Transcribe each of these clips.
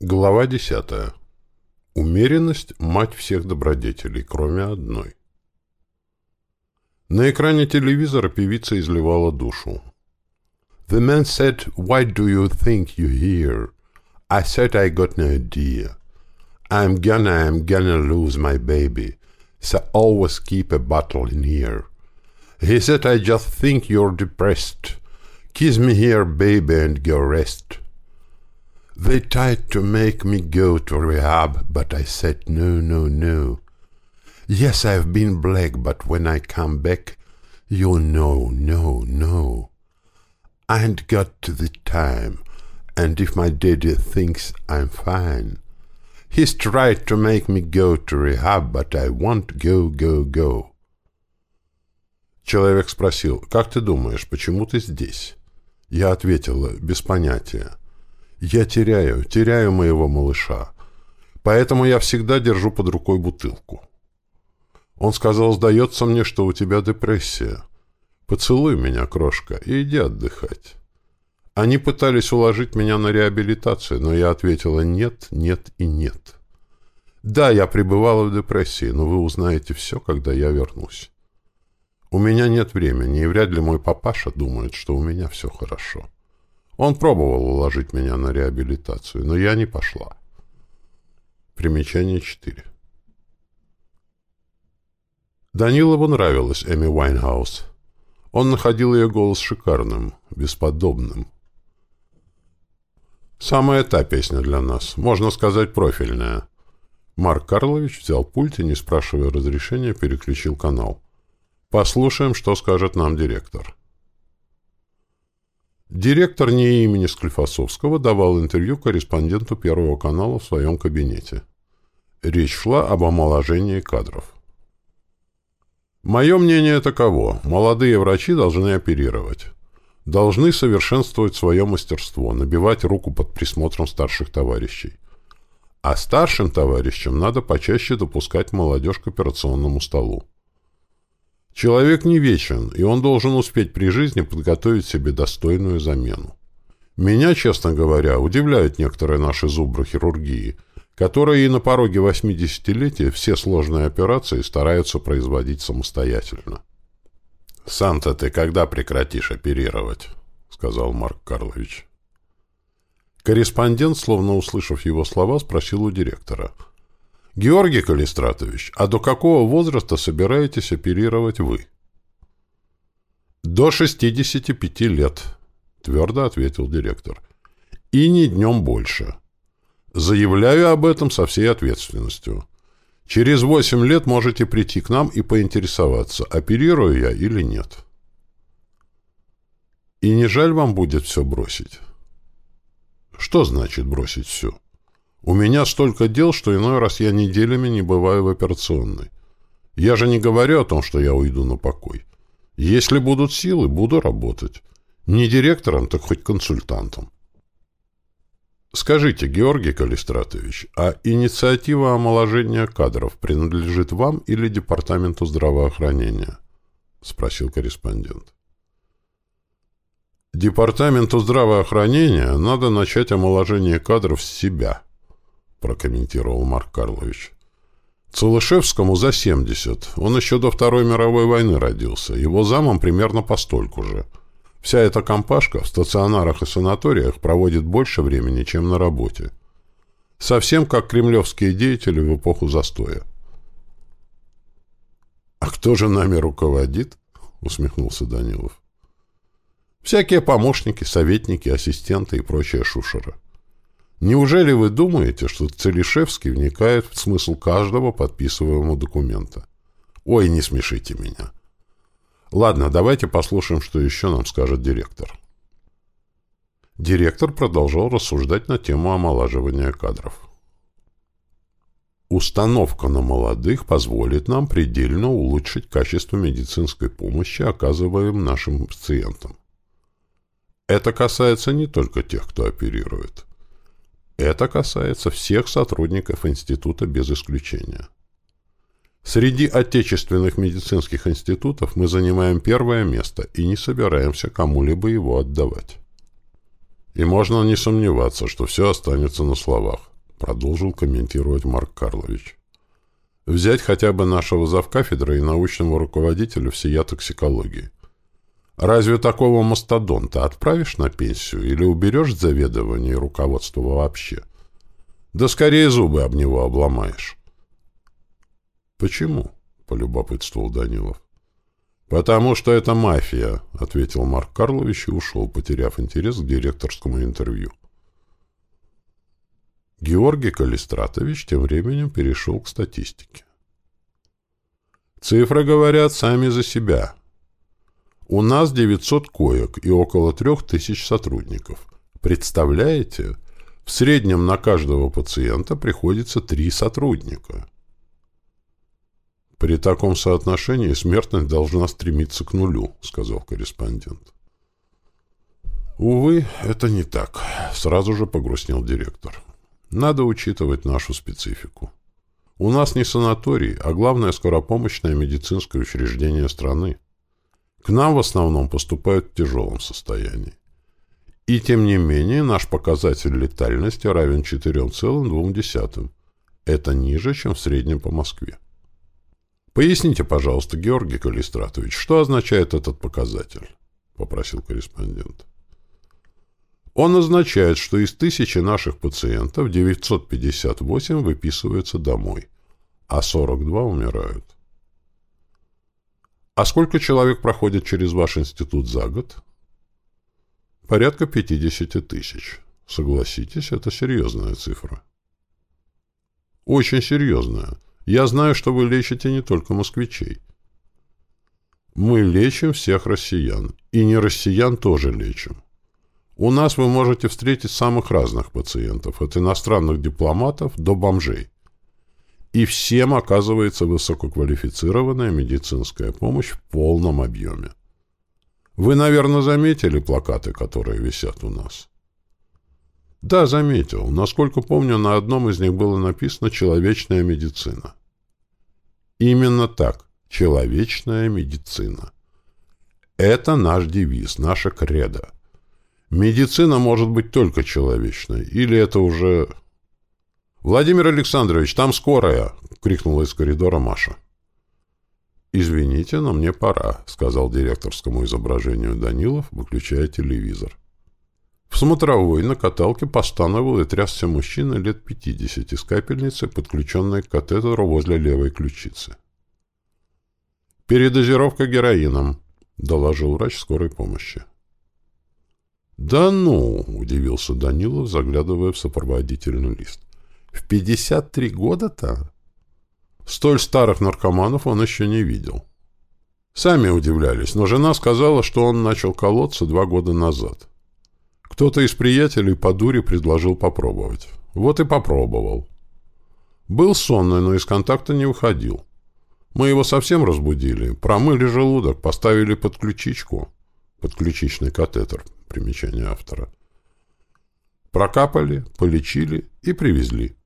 Глава 10. Умеренность – мать всех добродетелей, кроме одной. На экране телевизора певица изливала душу. The man said, why do you think you're here? I said I got no idea. I'm gonna, I'm gonna lose my baby. So always keep a bottle in here. He said, I just think you're depressed. Kiss me here, baby, and go rest. They tried to make me go to rehab, but I said no, no, no. Yes, I've been black, but when I come back, you'll know, no, no. I ain't got the time, and if my daddy thinks I'm fine, he's tried to make me go to rehab, but I won't go, go, go. Человек спросил, «Как ты думаешь, почему ты здесь?» Я ответила, «Без понятия». Я теряю, теряю моего малыша. Поэтому я всегда держу под рукой бутылку. Он сказал, сдается мне, что у тебя депрессия. Поцелуй меня, крошка, и иди отдыхать. Они пытались уложить меня на реабилитацию, но я ответила нет, нет и нет. Да, я пребывала в депрессии, но вы узнаете все, когда я вернусь. У меня нет времени, и вряд ли мой папаша думает, что у меня все хорошо. Он пробовал уложить меня на реабилитацию, но я не пошла. Примечание 4. Данилову нравилась Эми Уайнхаус. Он находил ее голос шикарным, бесподобным. Самая та песня для нас, можно сказать, профильная. Марк Карлович взял пульт и, не спрашивая разрешения, переключил канал. Послушаем, что скажет нам директор. Директор не имени Склифосовского давал интервью корреспонденту Первого канала в своем кабинете. Речь шла об омоложении кадров. Мое мнение таково. Молодые врачи должны оперировать. Должны совершенствовать свое мастерство, набивать руку под присмотром старших товарищей. А старшим товарищам надо почаще допускать молодежь к операционному столу. Человек не вечен, и он должен успеть при жизни подготовить себе достойную замену. Меня, честно говоря, удивляют некоторые наши зубры хирургии, которые и на пороге 80-летия все сложные операции стараются производить самостоятельно. «Сам-то ты когда прекратишь оперировать?» — сказал Марк Карлович. Корреспондент, словно услышав его слова, спросил у директора — Георгий Калистратович, а до какого возраста собираетесь оперировать вы? До 65 лет, твердо ответил директор. И ни днем больше. Заявляю об этом со всей ответственностью. Через 8 лет можете прийти к нам и поинтересоваться, оперирую я или нет. И не жаль вам будет все бросить? Что значит бросить все? У меня столько дел, что иной раз я неделями не бываю в операционной. Я же не говорю о том, что я уйду на покой. Если будут силы, буду работать. Не директором, так хоть консультантом. Скажите, Георгий Калистратович, а инициатива омоложения кадров принадлежит вам или Департаменту здравоохранения? Спросил корреспондент. Департаменту здравоохранения надо начать омоложение кадров с себя –— прокомментировал Марк Карлович. «Целышевскому за 70. Он еще до Второй мировой войны родился. Его замом примерно постольку же. Вся эта компашка в стационарах и санаториях проводит больше времени, чем на работе. Совсем как кремлевские деятели в эпоху застоя». «А кто же нами руководит?» — усмехнулся Данилов. «Всякие помощники, советники, ассистенты и прочая шушера». Неужели вы думаете, что Целишевский вникает в смысл каждого подписываемого документа? Ой, не смешите меня. Ладно, давайте послушаем, что еще нам скажет директор. Директор продолжал рассуждать на тему омолаживания кадров. Установка на молодых позволит нам предельно улучшить качество медицинской помощи, оказываемой нашим пациентам. Это касается не только тех, кто оперирует. Это касается всех сотрудников института без исключения. Среди отечественных медицинских институтов мы занимаем первое место и не собираемся кому-либо его отдавать. И можно не сомневаться, что все останется на словах. продолжил комментировать Марк Карлович. Взять хотя бы нашего завкафедры и научного руководителя всея токсикологии. Разве такого мастодонта отправишь на пенсию или уберешь заведование и руководство вообще? Да скорее зубы об него обломаешь. Почему? полюбопытствовал Данилов. «Потому что это мафия», — ответил Марк Карлович и ушел, потеряв интерес к директорскому интервью. Георгий Калистратович тем временем перешел к статистике. Цифры говорят сами за себя. У нас 900 коек и около 3000 сотрудников. Представляете? В среднем на каждого пациента приходится 3 сотрудника. При таком соотношении смертность должна стремиться к нулю, сказал корреспондент. Увы, это не так, сразу же погрустнел директор. Надо учитывать нашу специфику. У нас не санаторий, а главное скоропомощное медицинское учреждение страны. К нам в основном поступают в тяжелом состоянии. И тем не менее наш показатель летальности равен 4,2. Это ниже, чем в среднем по Москве. Поясните, пожалуйста, Георгий Калистратович, что означает этот показатель? Попросил корреспондент. Он означает, что из тысячи наших пациентов 958 выписываются домой, а 42 умирают. А сколько человек проходит через ваш институт за год? Порядка 50 тысяч. Согласитесь, это серьезная цифра. Очень серьезная. Я знаю, что вы лечите не только москвичей. Мы лечим всех россиян. И не россиян тоже лечим. У нас вы можете встретить самых разных пациентов, от иностранных дипломатов до бомжей. И всем оказывается высококвалифицированная медицинская помощь в полном объеме. Вы, наверное, заметили плакаты, которые висят у нас? Да, заметил. Насколько помню, на одном из них было написано «человечная медицина». Именно так. Человечная медицина. Это наш девиз, наша кредо. Медицина может быть только человечной. Или это уже... «Владимир Александрович, там скорая!» — крикнула из коридора Маша. «Извините, но мне пора», — сказал директорскому изображению Данилов, выключая телевизор. В смотровой на каталке постановил и трясся мужчина лет пятидесяти с капельницей, подключенной к катетеру возле левой ключицы. «Передозировка героином», — доложил врач скорой помощи. «Да ну!» — удивился Данилов, заглядывая в сопроводительный лист. «В 53 года-то?» Столь старых наркоманов он еще не видел. Сами удивлялись, но жена сказала, что он начал колоться два года назад. Кто-то из приятелей по дуре предложил попробовать. Вот и попробовал. Был сонный, но из контакта не выходил. Мы его совсем разбудили, промыли желудок, поставили подключичку, подключичный катетер, примечание автора. Прокапали, полечили и привезли.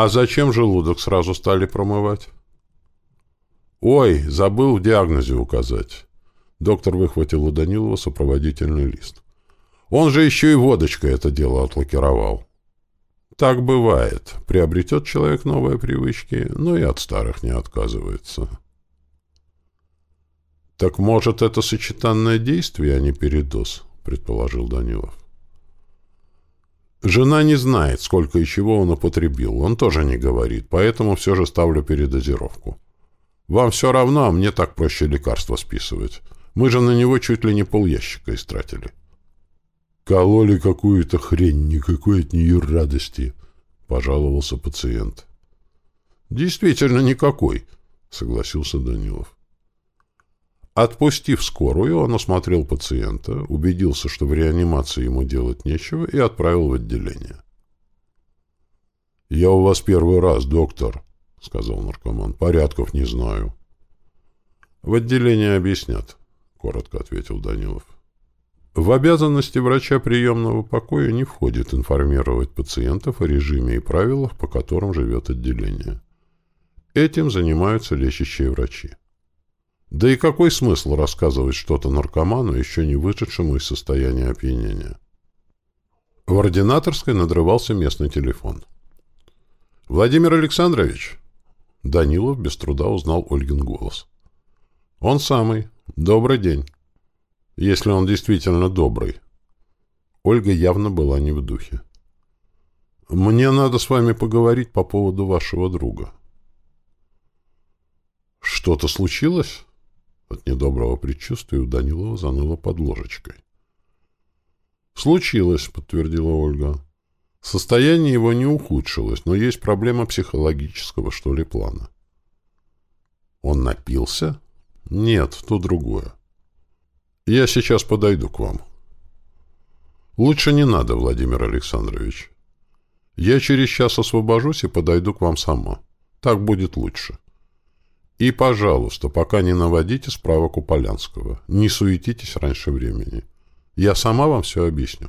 А зачем желудок сразу стали промывать? Ой, забыл в диагнозе указать. Доктор выхватил у Данилова сопроводительный лист. Он же еще и водочкой это дело отлакировал. Так бывает. Приобретет человек новые привычки, но и от старых не отказывается. Так может, это сочетанное действие, а не передоз? предположил Данилов. Жена не знает, сколько и чего он употребил. Он тоже не говорит, поэтому все же ставлю передозировку. Вам все равно, а мне так проще лекарства списывать. Мы же на него чуть ли не полящика истратили. Кололи какую-то хрень, никакой от нее радости, пожаловался пациент. Действительно никакой, согласился Данилов. Отпустив скорую, он осмотрел пациента, убедился, что в реанимации ему делать нечего, и отправил в отделение. «Я у вас первый раз, доктор», — сказал наркоман. «Порядков не знаю». «В отделении объяснят», — коротко ответил Данилов. В обязанности врача приемного покоя не входит информировать пациентов о режиме и правилах, по которым живет отделение. Этим занимаются лечащие врачи. Да и какой смысл рассказывать что-то наркоману, еще не вышедшему из состояния опьянения? В ординаторской надрывался местный телефон. «Владимир Александрович?» Данилов без труда узнал Ольгин голос. «Он самый. Добрый день. Если он действительно добрый». Ольга явно была не в духе. «Мне надо с вами поговорить по поводу вашего друга». «Что-то случилось?» От недоброго предчувствия у Данилова заныло под ложечкой. «Случилось», — подтвердила Ольга. «Состояние его не ухудшилось, но есть проблема психологического, что ли, плана». «Он напился?» «Нет, то другое. Я сейчас подойду к вам». «Лучше не надо, Владимир Александрович. Я через час освобожусь и подойду к вам сама. Так будет лучше». И, пожалуйста, пока не наводите справок у Полянского. Не суетитесь раньше времени. Я сама вам все объясню.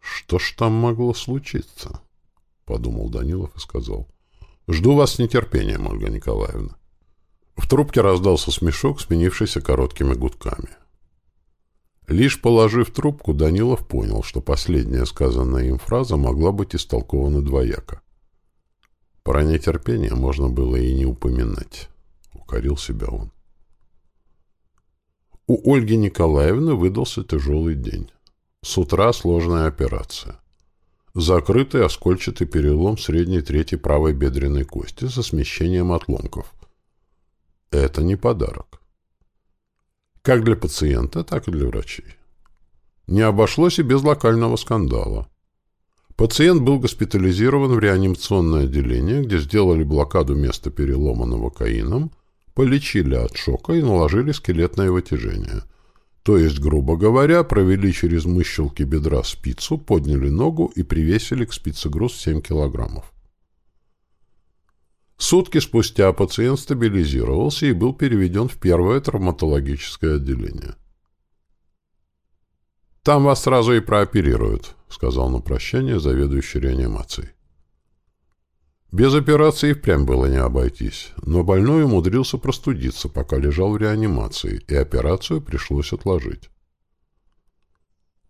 Что ж там могло случиться? Подумал Данилов и сказал. Жду вас с нетерпением, Ольга Николаевна. В трубке раздался смешок, сменившийся короткими гудками. Лишь положив трубку, Данилов понял, что последняя сказанная им фраза могла быть истолкована двояко. Про нетерпение можно было и не упоминать. Укорил себя он. У Ольги Николаевны выдался тяжелый день. С утра сложная операция. Закрытый оскольчатый перелом средней трети правой бедренной кости со смещением отломков. Это не подарок. Как для пациента, так и для врачей. Не обошлось и без локального скандала. Пациент был госпитализирован в реанимационное отделение, где сделали блокаду места перелома новокаином, полечили от шока и наложили скелетное вытяжение. То есть, грубо говоря, провели через мыщелки бедра спицу, подняли ногу и привесили к спице груз 7 килограммов. Сутки спустя пациент стабилизировался и был переведен в первое травматологическое отделение. «Там вас сразу и прооперируют», — сказал на прощание заведующий реанимацией. Без операции впрямь было не обойтись, но больной умудрился простудиться, пока лежал в реанимации, и операцию пришлось отложить.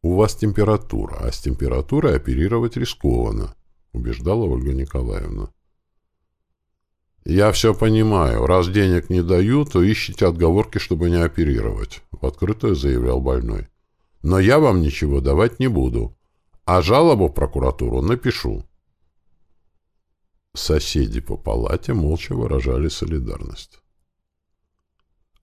«У вас температура, а с температурой оперировать рискованно», — убеждала Ольга Николаевна. «Я все понимаю. Раз денег не дают, то ищите отговорки, чтобы не оперировать», — в открытую заявлял больной. Но я вам ничего давать не буду. А жалобу в прокуратуру напишу. Соседи по палате молча выражали солидарность.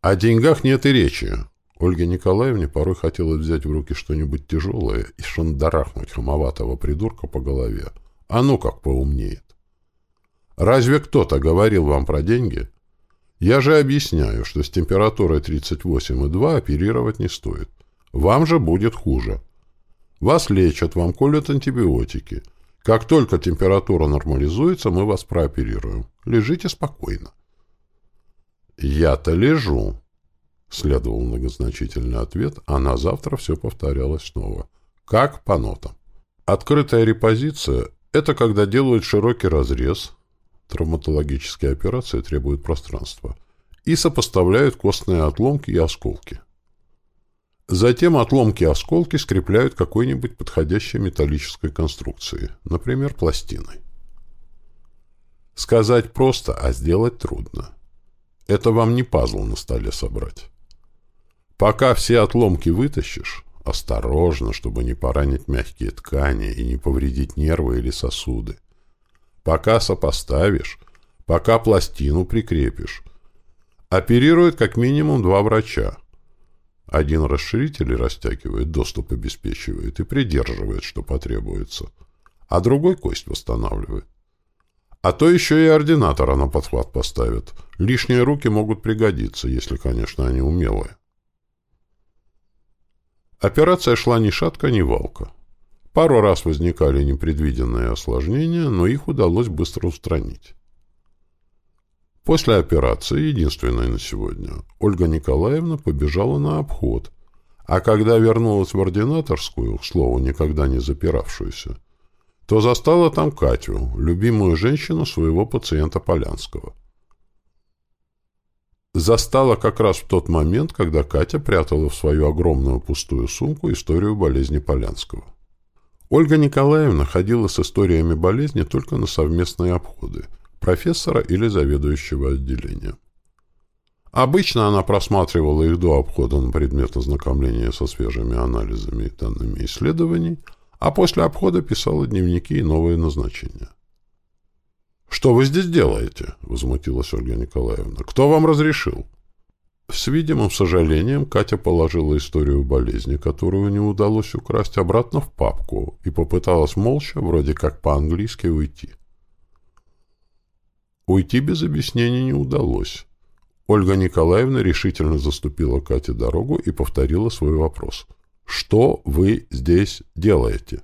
О деньгах нет и речи. Ольге Николаевне порой хотелось взять в руки что-нибудь тяжелое и шандарахнуть хамоватого придурка по голове. А ну как поумнеет. Разве кто-то говорил вам про деньги? Я же объясняю, что с температурой 38,2 оперировать не стоит. Вам же будет хуже. Вас лечат, вам колют антибиотики. Как только температура нормализуется, мы вас прооперируем. Лежите спокойно. «Я-то лежу», — следовал многозначительный ответ, а на завтра все повторялось снова. Как по нотам. Открытая репозиция — это когда делают широкий разрез, травматологические операции требуют пространства, и сопоставляют костные отломки и осколки. Затем отломки и осколки скрепляют какой-нибудь подходящей металлической конструкцией, например, пластиной. Сказать просто, а сделать трудно. Это вам не пазл на столе собрать. Пока все отломки вытащишь, осторожно, чтобы не поранить мягкие ткани и не повредить нервы или сосуды. Пока сопоставишь, пока пластину прикрепишь. Оперируют как минимум два врача – один расширитель растягивает, доступ обеспечивает и придерживает, что потребуется, а другой кость восстанавливает. А то еще и ординатора на подхват поставят. Лишние руки могут пригодиться, если, конечно, они умелые. Операция шла ни шатка, ни валка. Пару раз возникали непредвиденные осложнения, но их удалось быстро устранить. После операции, единственной на сегодня, Ольга Николаевна побежала на обход, а когда вернулась в ординаторскую, к слову, никогда не запиравшуюся, то застала там Катю, любимую женщину своего пациента Полянского. Застала как раз в тот момент, когда Катя прятала в свою огромную пустую сумку историю болезни Полянского. Ольга Николаевна ходила с историями болезни только на совместные обходы профессора или заведующего отделением. Обычно она просматривала их до обхода на предмет ознакомления со свежими анализами и данными исследований, а после обхода писала дневники и новые назначения. «Что вы здесь делаете?» — возмутилась Ольга Николаевна. «Кто вам разрешил?» С видимым сожалением Катя положила историю болезни, которую не удалось украсть, обратно в папку и попыталась молча, вроде как по-английски, уйти. Уйти без объяснений не удалось. Ольга Николаевна решительно заступила Кате дорогу и повторила свой вопрос. «Что вы здесь делаете?»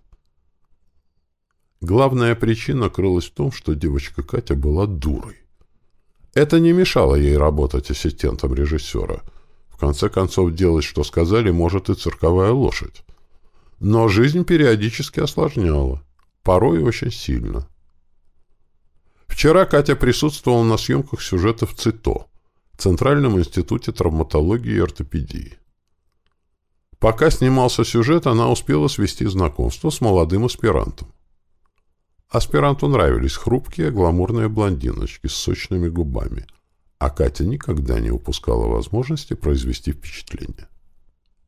Главная причина крылась в том, что девочка Катя была дурой. Это не мешало ей работать ассистентом режиссера. В конце концов, делать, что сказали, может и цирковая лошадь. Но жизнь периодически осложняла, порой очень сильно. Вчера Катя присутствовала на съемках сюжетов «ЦИТО», Центральном институте травматологии и ортопедии. Пока снимался сюжет, она успела свести знакомство с молодым аспирантом. Аспиранту нравились хрупкие, гламурные блондиночки с сочными губами, а Катя никогда не упускала возможности произвести впечатление.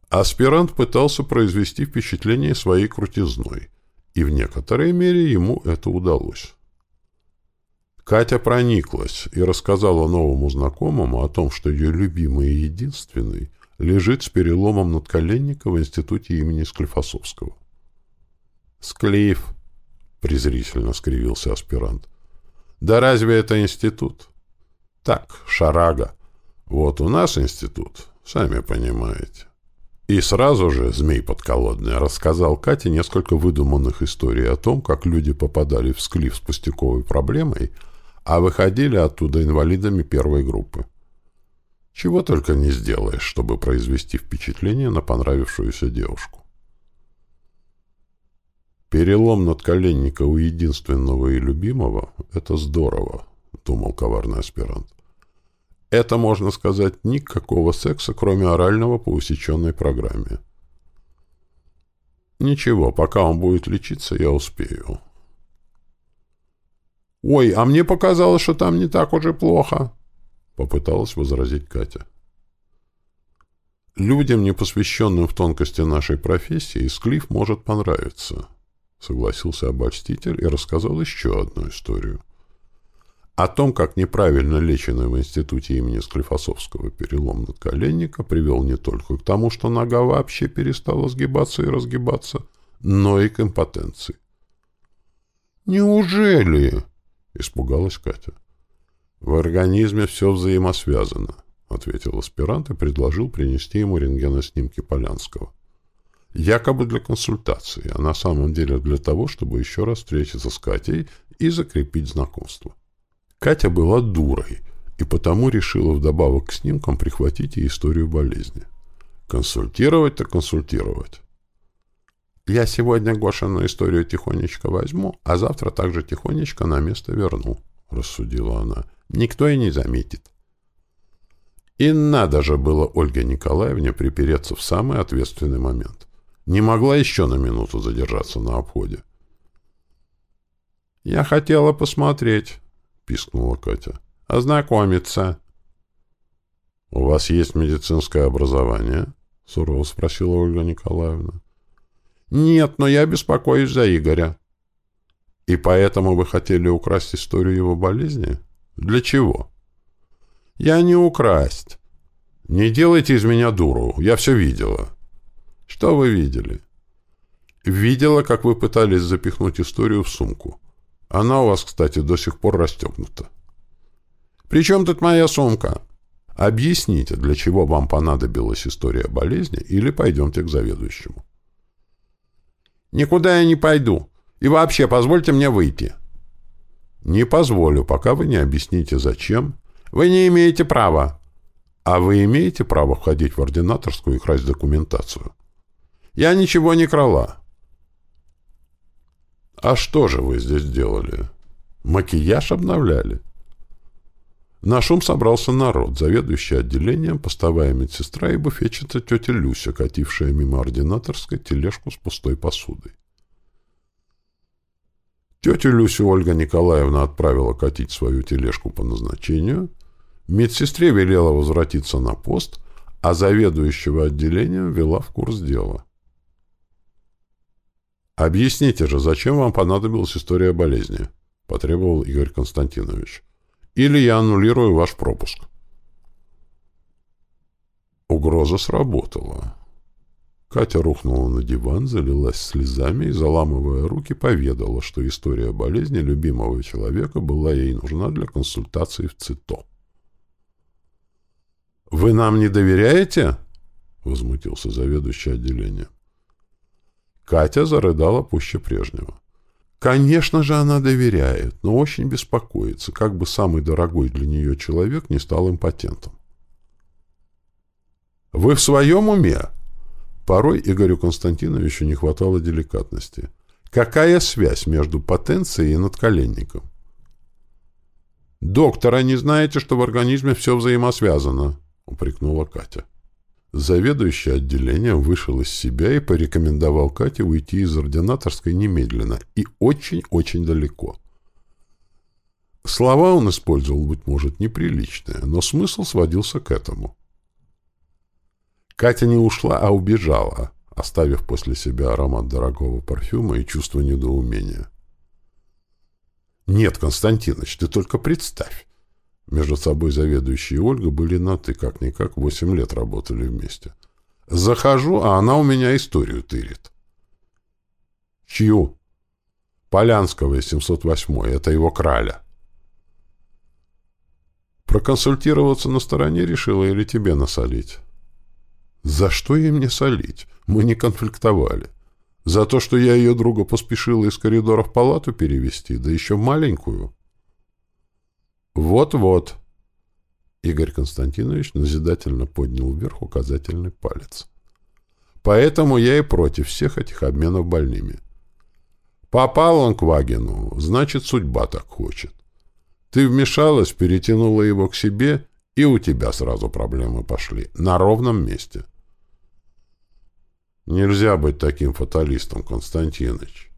Аспирант пытался произвести впечатление своей крутизной, и в некоторой мере ему это удалось. Катя прониклась и рассказала новому знакомому о том, что ее любимый и единственный лежит с переломом надколенника в институте имени Склифосовского. «Склиф!» — презрительно скривился аспирант. «Да разве это институт?» «Так, шарага. Вот у нас институт, сами понимаете». И сразу же змей подколодный рассказал Кате несколько выдуманных историй о том, как люди попадали в склиф с пустяковой проблемой — а выходили оттуда инвалидами первой группы. Чего только не сделаешь, чтобы произвести впечатление на понравившуюся девушку. Перелом надколенника у единственного и любимого — это здорово, — думал коварный аспирант. Это, можно сказать, никакого секса, кроме орального по усеченной программе. Ничего, пока он будет лечиться, я успею. «Ой, а мне показалось, что там не так уже плохо», — попыталась возразить Катя. «Людям, не посвященным в тонкости нашей профессии, склиф может понравиться», — согласился обольститель и рассказал еще одну историю. О том, как неправильно леченный в институте имени Склифосовского перелом надколенника привел не только к тому, что нога вообще перестала сгибаться и разгибаться, но и к импотенции. «Неужели?» — испугалась Катя. «В организме все взаимосвязано», — ответил аспирант и предложил принести ему рентгеноснимки Полянского. Якобы для консультации, а на самом деле для того, чтобы еще раз встретиться с Катей и закрепить знакомство. Катя была дурой и потому решила вдобавок к снимкам прихватить и историю болезни. Консультировать-то консультировать. Я сегодня Гошину историю тихонечко возьму, а завтра также тихонечко на место верну, — рассудила она. Никто и не заметит. И надо же было Ольге Николаевне припереться в самый ответственный момент. Не могла еще на минуту задержаться на обходе. «Я хотела посмотреть», — пискнула Катя. «Ознакомиться». «У вас есть медицинское образование?» — сурово спросила Ольга Николаевна. «Нет, но я беспокоюсь за Игоря». «И поэтому вы хотели украсть историю его болезни? Для чего?» «Я не украсть. Не делайте из меня дуру. Я все видела». «Что вы видели?» «Видела, как вы пытались запихнуть историю в сумку. Она у вас, кстати, до сих пор расстегнута». «При чем тут моя сумка?» «Объясните, для чего вам понадобилась история болезни, или пойдемте к заведующему». Никуда я не пойду. И вообще, позвольте мне выйти. Не позволю, пока вы не объясните, зачем. Вы не имеете права. А вы имеете право входить в ординаторскую и красть документацию? Я ничего не крала. А что же вы здесь делали? Макияж обновляли? На шум собрался народ, заведующий отделением, постовая медсестра и буфетчица тетя Люся, катившая мимо ординаторской тележку с пустой посудой. Тетю Люсю Ольга Николаевна отправила катить свою тележку по назначению, медсестре велела возвратиться на пост, а заведующего отделением вела в курс дела. «Объясните же, зачем вам понадобилась история болезни?» — потребовал Игорь Константинович. «Или я аннулирую ваш пропуск». Угроза сработала. Катя рухнула на диван, залилась слезами и, заламывая руки, поведала, что история болезни любимого человека была ей нужна для консультации в ЦИТО. «Вы нам не доверяете?» — возмутился заведующий отделением. Катя зарыдала пуще прежнего. Конечно же, она доверяет, но очень беспокоится, как бы самый дорогой для нее человек не стал импотентом. «Вы в своем уме?» Порой Игорю Константиновичу не хватало деликатности. Какая связь между потенцией и надколенником? «Доктор, а не знаете, что в организме все взаимосвязано?» — упрекнула Катя. Заведующий отделением вышел из себя и порекомендовал Кате уйти из ординаторской немедленно и очень-очень далеко. Слова он использовал, быть может, неприличные, но смысл сводился к этому. Катя не ушла, а убежала, оставив после себя аромат дорогого парфюма и чувство недоумения. «Нет, Константинович, ты только представь!» Между собой заведующий и Ольга были на «ты», как-никак восемь лет работали вместе. «Захожу, а она у меня историю тырит». «Чью?» «Полянского, 708 это его краля». «Проконсультироваться на стороне решила или тебе насолить?» За что ей мне солить? Мы не конфликтовали. За то, что я ее друга поспешила из коридора в палату перевести, да еще маленькую. Вот-вот. Игорь Константинович назидательно поднял вверх указательный палец. Поэтому я и против всех этих обменов больными. Попал он к Вагину, значит, судьба так хочет. Ты вмешалась, перетянула его к себе, и у тебя сразу проблемы пошли. На ровном месте. Нельзя быть таким фаталистом, Константинович.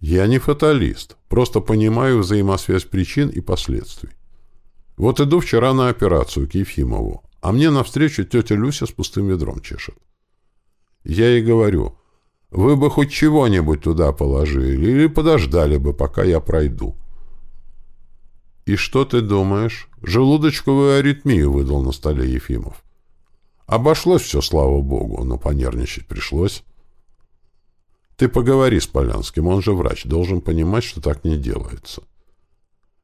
Я не фаталист, просто понимаю взаимосвязь причин и последствий. Вот иду вчера на операцию к Ефимову, а мне навстречу тетя Люся с пустым ведром чешет. Я ей говорю, вы бы хоть чего-нибудь туда положили или подождали бы, пока я пройду. И что ты думаешь? Желудочковую аритмию выдал на столе Ефимов. Обошлось все, слава богу, но понервничать пришлось. Ты поговори с Полянским, он же врач, должен понимать, что так не делается.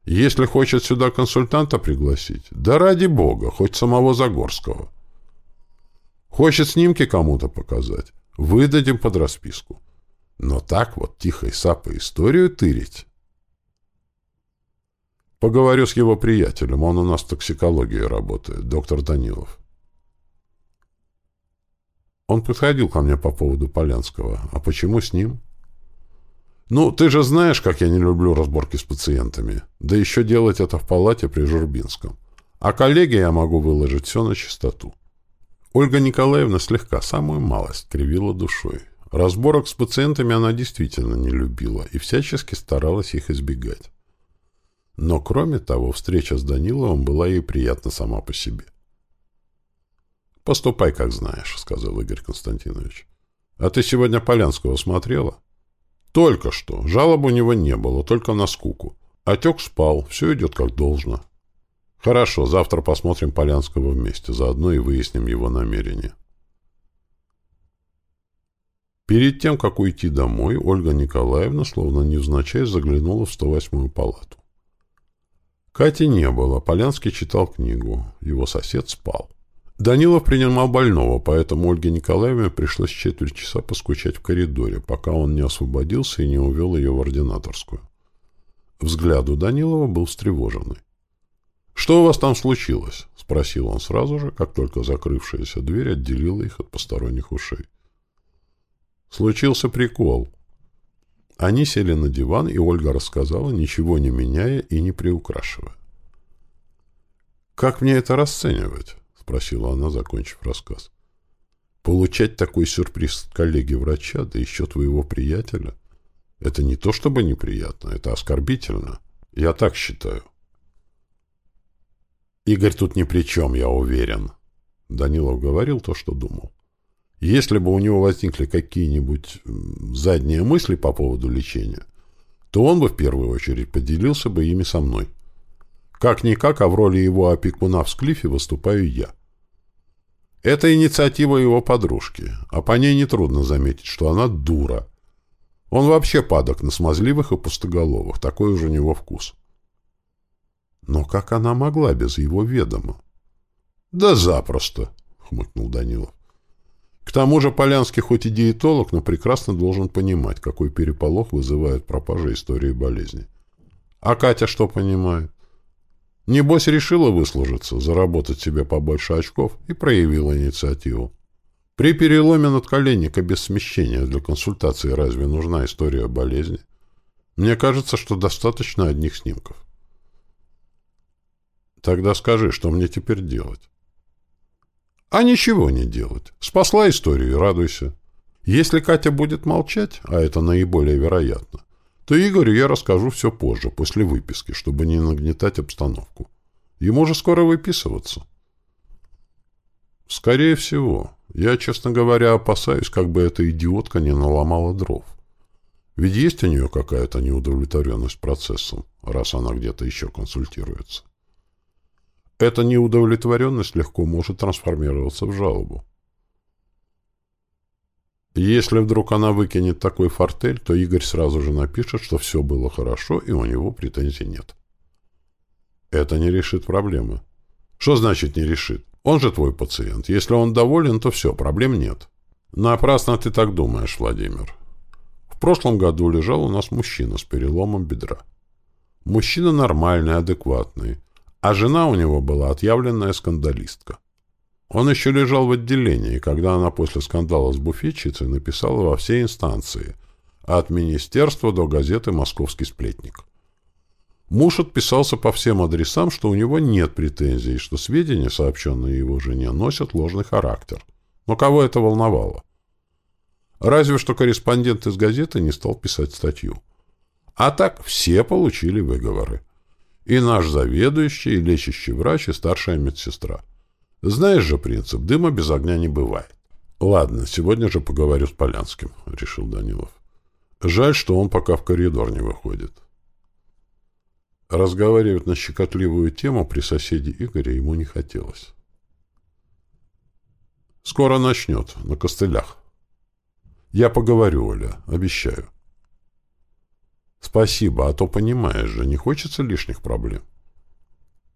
Если хочет сюда консультанта пригласить, да ради бога, хоть самого Загорского. Хочет снимки кому-то показать, выдадим под расписку. Но так вот тихо и сапой историю тырить... Поговорю с его приятелем, он у нас в токсикологии работает, доктор Данилов. Он подходил ко мне по поводу Полянского. А почему с ним? Ну, ты же знаешь, как я не люблю разборки с пациентами. Да еще делать это в палате при Журбинском. А коллеге я могу выложить все на чистоту. Ольга Николаевна слегка, самую малость, кривила душой. Разборок с пациентами она действительно не любила и всячески старалась их избегать. Но, кроме того, встреча с Даниловым была ей приятна сама по себе. «Поступай, как знаешь», — сказал Игорь Константинович. «А ты сегодня Полянского смотрела?» «Только что. Жалоб у него не было, только на скуку. Отек спал, все идет как должно». «Хорошо, завтра посмотрим Полянского вместе, заодно и выясним его намерения». Перед тем, как уйти домой, Ольга Николаевна, словно невзначай, заглянула в 108-ю палату. Кати не было, Полянский читал книгу, его сосед спал. Данилов принимал больного, поэтому Ольге Николаевне пришлось четверть часа поскучать в коридоре, пока он не освободился и не увел ее в ординаторскую. Взгляд у Данилова был встревоженный. «Что у вас там случилось?» — спросил он сразу же, как только закрывшаяся дверь отделила их от посторонних ушей. Случился прикол. Они сели на диван, и Ольга рассказала, ничего не меняя и не приукрашивая. «Как мне это расценивать?» — спросила она, закончив рассказ. «Получать такой сюрприз от коллеги-врача, да еще твоего приятеля, Это не то чтобы неприятно, это оскорбительно. Я так считаю. Игорь тут ни при чем, я уверен. Данилов говорил то, что думал. Если бы у него возникли какие-нибудь задние мысли по поводу лечения, то он бы в первую очередь поделился бы ими со мной. Как-никак, а в роли его опекуна в Склифе выступаю я. Это инициатива его подружки, а по ней нетрудно заметить, что она дура. Он вообще падок на смазливых и пустоголовых, такой уже у него вкус. Но как она могла без его ведома? — Да запросто, — хмыкнул Данилов. К тому же Полянский хоть и диетолог, но прекрасно должен понимать, какой переполох вызывает пропажа истории болезни. А Катя что понимает? Небось решила выслужиться, заработать себе побольше очков и проявила инициативу. При переломе надколенника без смещения для консультации разве нужна история болезни? Мне кажется, что достаточно одних снимков. Тогда скажи, что мне теперь делать? А ничего не делать. Спасла историю и радуйся. Если Катя будет молчать, а это наиболее вероятно, то Игорю я расскажу все позже, после выписки, чтобы не нагнетать обстановку. Ему же скоро выписываться. Скорее всего. Я, честно говоря, опасаюсь, как бы эта идиотка не наломала дров. Ведь есть у нее какая-то неудовлетворенность процессом, раз она где-то еще консультируется. Эта неудовлетворенность легко может трансформироваться в жалобу. Если вдруг она выкинет такой фортель, то Игорь сразу же напишет, что все было хорошо и у него претензий нет. Это не решит проблемы. Что значит не решит? Он же твой пациент. Если он доволен, то все, проблем нет. Напрасно ты так думаешь, Владимир. В прошлом году лежал у нас мужчина с переломом бедра. Мужчина нормальный, адекватный, а жена у него была отъявленная скандалистка. Он еще лежал в отделении, когда она после скандала с буфетчицей написала во все инстанции, от министерства до газеты «Московский сплетник». Муж отписался по всем адресам, что у него нет претензий, что сведения, сообщенные его жене, носят ложный характер. Но кого это волновало? Разве что корреспондент из газеты не стал писать статью. А так все получили выговоры. И наш заведующий, и лечащий врач, и старшая медсестра – знаешь же принцип, дыма без огня не бывает. Ладно, сегодня же поговорю с Полянским, решил Данилов. Жаль, что он пока в коридор не выходит. Разговаривать на щекотливую тему при соседе Игоря ему не хотелось. Скоро начнет, на костылях. Я поговорю, Оля, обещаю. Спасибо, а то понимаешь же, не хочется лишних проблем.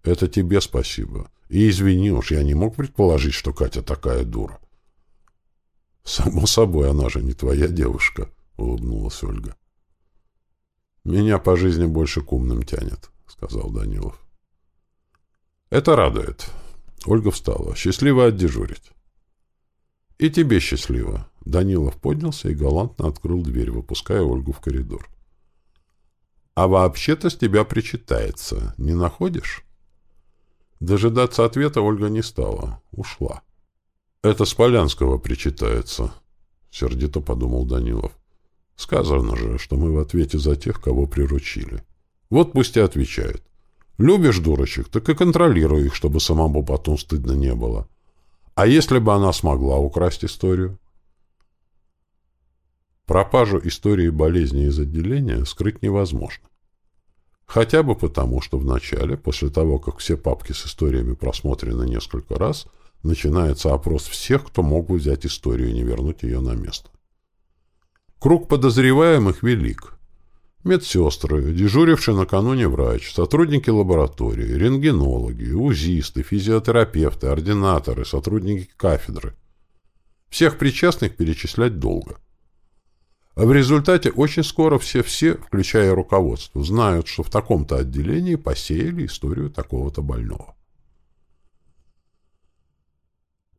Это тебе спасибо. И извини уж, я не мог предположить, что Катя такая дура. Само собой, она же не твоя девушка, улыбнулась Ольга. Меня по жизни больше к умным тянет, сказал Данилов. Это радует. Ольга встала. Счастливо отдежурить. И тебе счастливо. Данилов поднялся и галантно открыл дверь, выпуская Ольгу в коридор. А вообще-то с тебя причитается, не находишь? Дожидаться ответа Ольга не стала. Ушла. «Это с Полянского причитается», — сердито подумал Данилов. «Сказано же, что мы в ответе за тех, кого приручили. Вот пусть и отвечает. Любишь дурочек, так и контролируй их, чтобы самому потом стыдно не было. А если бы она смогла украсть историю?» Пропажу истории болезни из отделения скрыть невозможно. Хотя бы потому, что вначале, после того, как все папки с историями просмотрены несколько раз, начинается опрос всех, кто мог бы взять историю и не вернуть ее на место. Круг подозреваемых велик. Медсестры, дежуривший накануне врач, сотрудники лаборатории, рентгенологи, узисты, физиотерапевты, ординаторы, сотрудники кафедры. Всех причастных перечислять долго. А в результате очень скоро все-все, включая руководство, знают, что в таком-то отделении посеяли историю такого-то больного.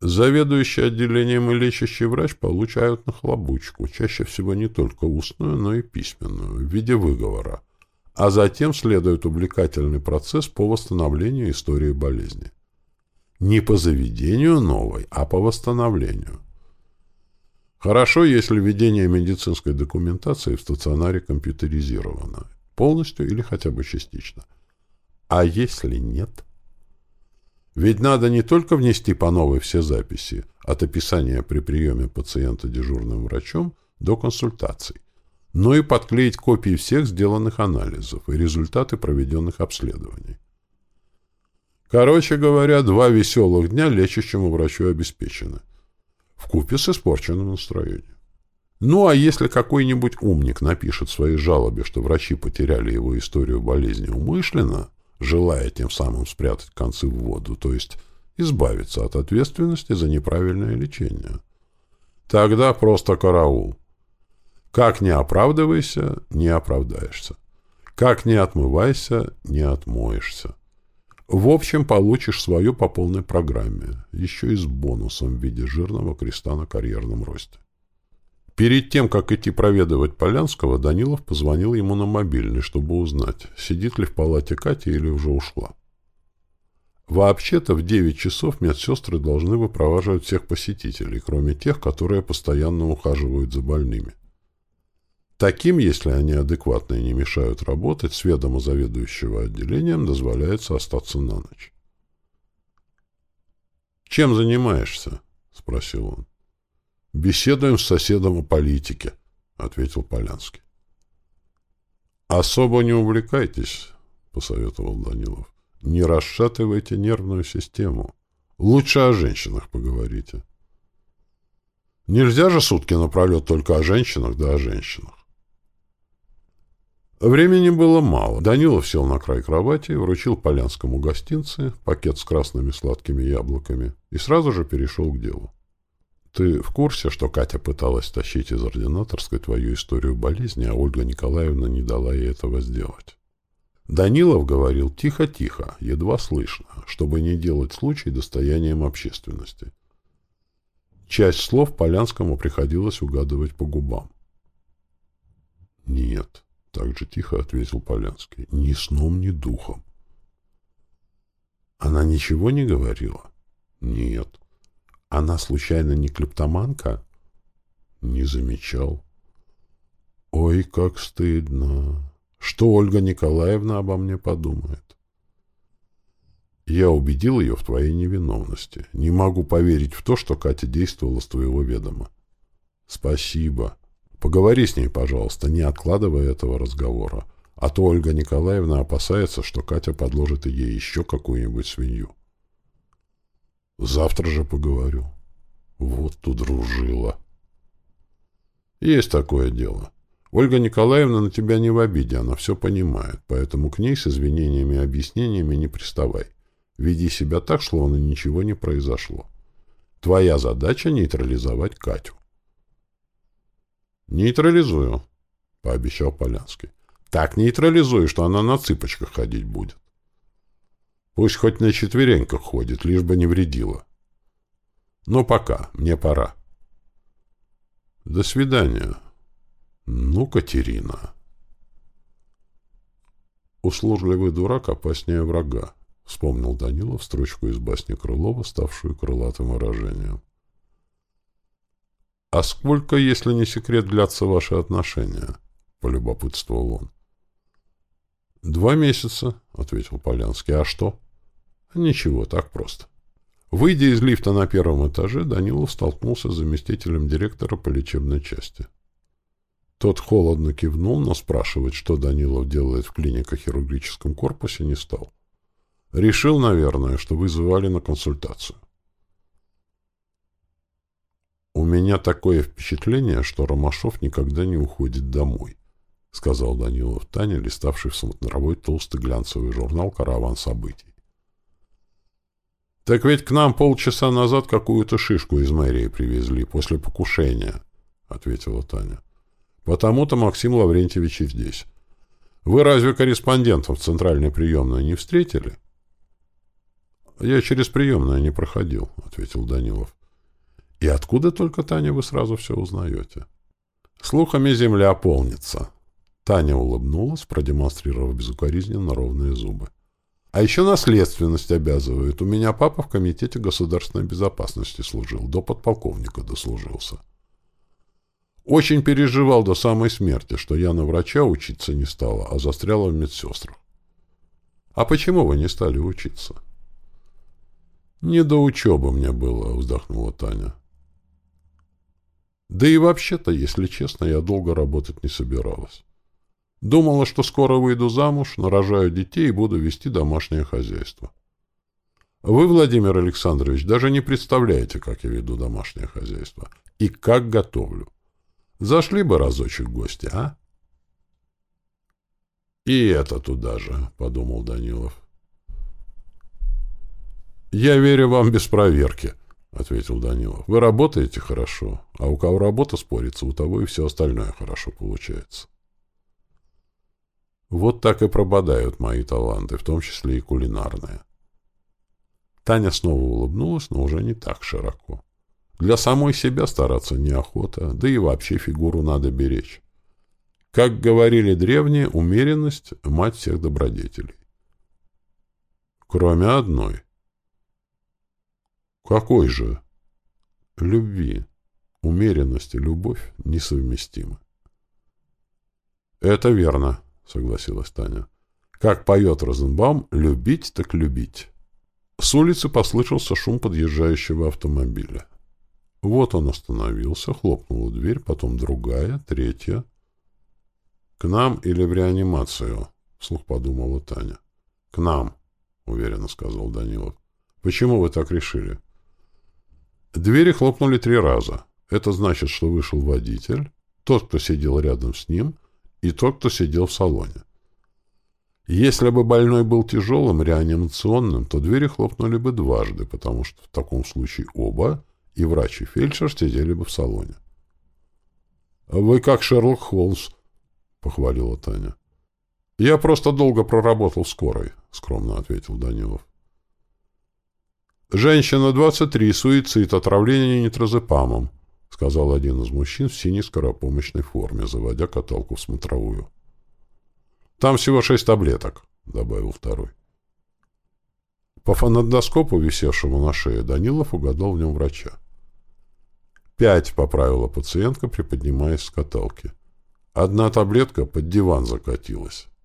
Заведующий отделением и лечащий врач получают нахлобучку, чаще всего не только устную, но и письменную, в виде выговора, а затем следует увлекательный процесс по восстановлению истории болезни. Не по заведению новой, а по восстановлению. Хорошо, если ведение медицинской документации в стационаре компьютеризировано. Полностью или хотя бы частично. А если нет? Ведь надо не только внести по новой все записи, от описания при приеме пациента дежурным врачом до консультаций, но и подклеить копии всех сделанных анализов и результаты проведенных обследований. Короче говоря, два веселых дня лечащему врачу обеспечены. В купе с испорченным настроением. Ну, а если какой-нибудь умник напишет в своей жалобе, что врачи потеряли его историю болезни умышленно, желая тем самым спрятать концы в воду, то есть избавиться от ответственности за неправильное лечение, тогда просто караул. Как не оправдывайся, не оправдаешься. Как не отмывайся, не отмоешься. В общем, получишь свою по полной программе, еще и с бонусом в виде жирного креста на карьерном росте. Перед тем, как идти проведывать Полянского, Данилов позвонил ему на мобильный, чтобы узнать, сидит ли в палате Катя или уже ушла. Вообще-то в 9 часов медсестры должны выпроваживать всех посетителей, кроме тех, которые постоянно ухаживают за больными. Таким, если они адекватно и не мешают работать, с ведома заведующего отделением дозволяется остаться на ночь. «Чем занимаешься?» — спросил он. «Беседуем с соседом о политике», — ответил Полянский. «Особо не увлекайтесь», — посоветовал Данилов. «Не расшатывайте нервную систему. Лучше о женщинах поговорите». Нельзя же сутки напролет только о женщинах да о женщинах. Времени было мало. Данилов сел на край кровати, вручил Полянскому гостинцы, пакет с красными сладкими яблоками, и сразу же перешел к делу. «Ты в курсе, что Катя пыталась тащить из ординаторской твою историю болезни, а Ольга Николаевна не дала ей этого сделать?» Данилов говорил тихо-тихо, едва слышно, чтобы не делать случай достоянием общественности. Часть слов Полянскому приходилось угадывать по губам. «Нет», так же тихо ответил Полянский. Ни сном, ни духом. Она ничего не говорила? Нет. Она случайно не клептоманка? Не замечал. Ой, как стыдно. Что Ольга Николаевна обо мне подумает? Я убедил ее в твоей невиновности. Не могу поверить в то, что Катя действовала с твоего ведома. Спасибо. Поговори с ней, пожалуйста, не откладывая этого разговора. А то Ольга Николаевна опасается, что Катя подложит ей еще какую-нибудь свинью. Завтра же поговорю. Вот тут дружила. Есть такое дело. Ольга Николаевна на тебя не в обиде, она все понимает, поэтому к ней с извинениями и объяснениями не приставай. Веди себя так, словно ничего не произошло. Твоя задача — нейтрализовать Катю. «Нейтрализую», — пообещал Полянский. «Так нейтрализую, что она на цыпочках ходить будет. Пусть хоть на четвереньках ходит, лишь бы не вредила. Но пока, мне пора». «До свидания». «Ну, Катерина». «Услужливый дурак опаснее врага», — вспомнил Данилов строчку из басни Крылова, ставшую крылатым выражением. «А сколько, если не секрет, длятся ваши отношения?» — полюбопытствовал он. «Два месяца», — ответил Полянский. «А что?» «Ничего, так просто». Выйдя из лифта на первом этаже, Данилов столкнулся с заместителем директора по лечебной части. Тот холодно кивнул, но спрашивать, что Данилов делает в клинико-хирургическом корпусе, не стал. Решил, наверное, что вызывали на консультацию. «У меня такое впечатление, что Ромашов никогда не уходит домой», — сказал Данилов Таня, листавший в смотровой толстый глянцевый журнал «Караван событий». «Так ведь к нам полчаса назад какую-то шишку из мэрии привезли после покушения», — ответила Таня. «Потому-то Максим Лаврентьевич и здесь. Вы разве корреспондентов в центральной приемной не встретили?» «Я через приемную не проходил», — ответил Данилов. И откуда только, Таня, вы сразу все узнаете? Слухами земля полнится. Таня улыбнулась, продемонстрировав безукоризненно ровные зубы. А еще наследственность обязывает. У меня папа в Комитете государственной безопасности служил, до подполковника дослужился. Очень переживал до самой смерти, что я на врача учиться не стала, а застряла в медсестрах. А почему вы не стали учиться? Не до учебы мне было, вздохнула Таня. Да и вообще-то, если честно, я долго работать не собиралась. Думала, что скоро выйду замуж, нарожаю детей и буду вести домашнее хозяйство. Вы, Владимир Александрович, даже не представляете, как я веду домашнее хозяйство и как готовлю. Зашли бы разочек гости, а? И это туда же, — подумал Данилов. Я верю вам без проверки, — ответил Данилов. Вы работаете хорошо, а у кого работа спорится, у того и все остальное хорошо получается. Вот так и пропадают мои таланты, в том числе и кулинарные. Таня снова улыбнулась, но уже не так широко. Для самой себя стараться неохота, да и вообще фигуру надо беречь. Как говорили древние, умеренность — мать всех добродетелей. Кроме одной. Какой же? Любви. Умеренность и любовь несовместимы. «Это верно», — согласилась Таня. «Как поет Розенбаум, любить так любить». С улицы послышался шум подъезжающего автомобиля. Вот он остановился, хлопнула дверь, потом другая, третья. «К нам или в реанимацию?» — вслух подумала Таня. «К нам», — уверенно сказал Данилов. «Почему вы так решили?» Двери хлопнули три раза. Это значит, что вышел водитель, тот, кто сидел рядом с ним, и тот, кто сидел в салоне. Если бы больной был тяжелым, реанимационным, то двери хлопнули бы дважды, потому что в таком случае оба и врач, и фельдшер сидели бы в салоне. — Вы как Шерлок Холмс, — похвалила Таня. — Я просто долго проработал в скорой, — скромно ответил Данилов. — Женщина 23, суицид, отравление нитрозепамом, — сказал один из мужчин в синей скоропомощной форме, заводя каталку в смотровую. — Там всего шесть таблеток, — добавил второй. По фонодоскопу, висевшему на шее, Данилов угадал в нем врача. «Пять», — поправила пациентка, приподнимаясь с каталки. «Одна таблетка под диван закатилась».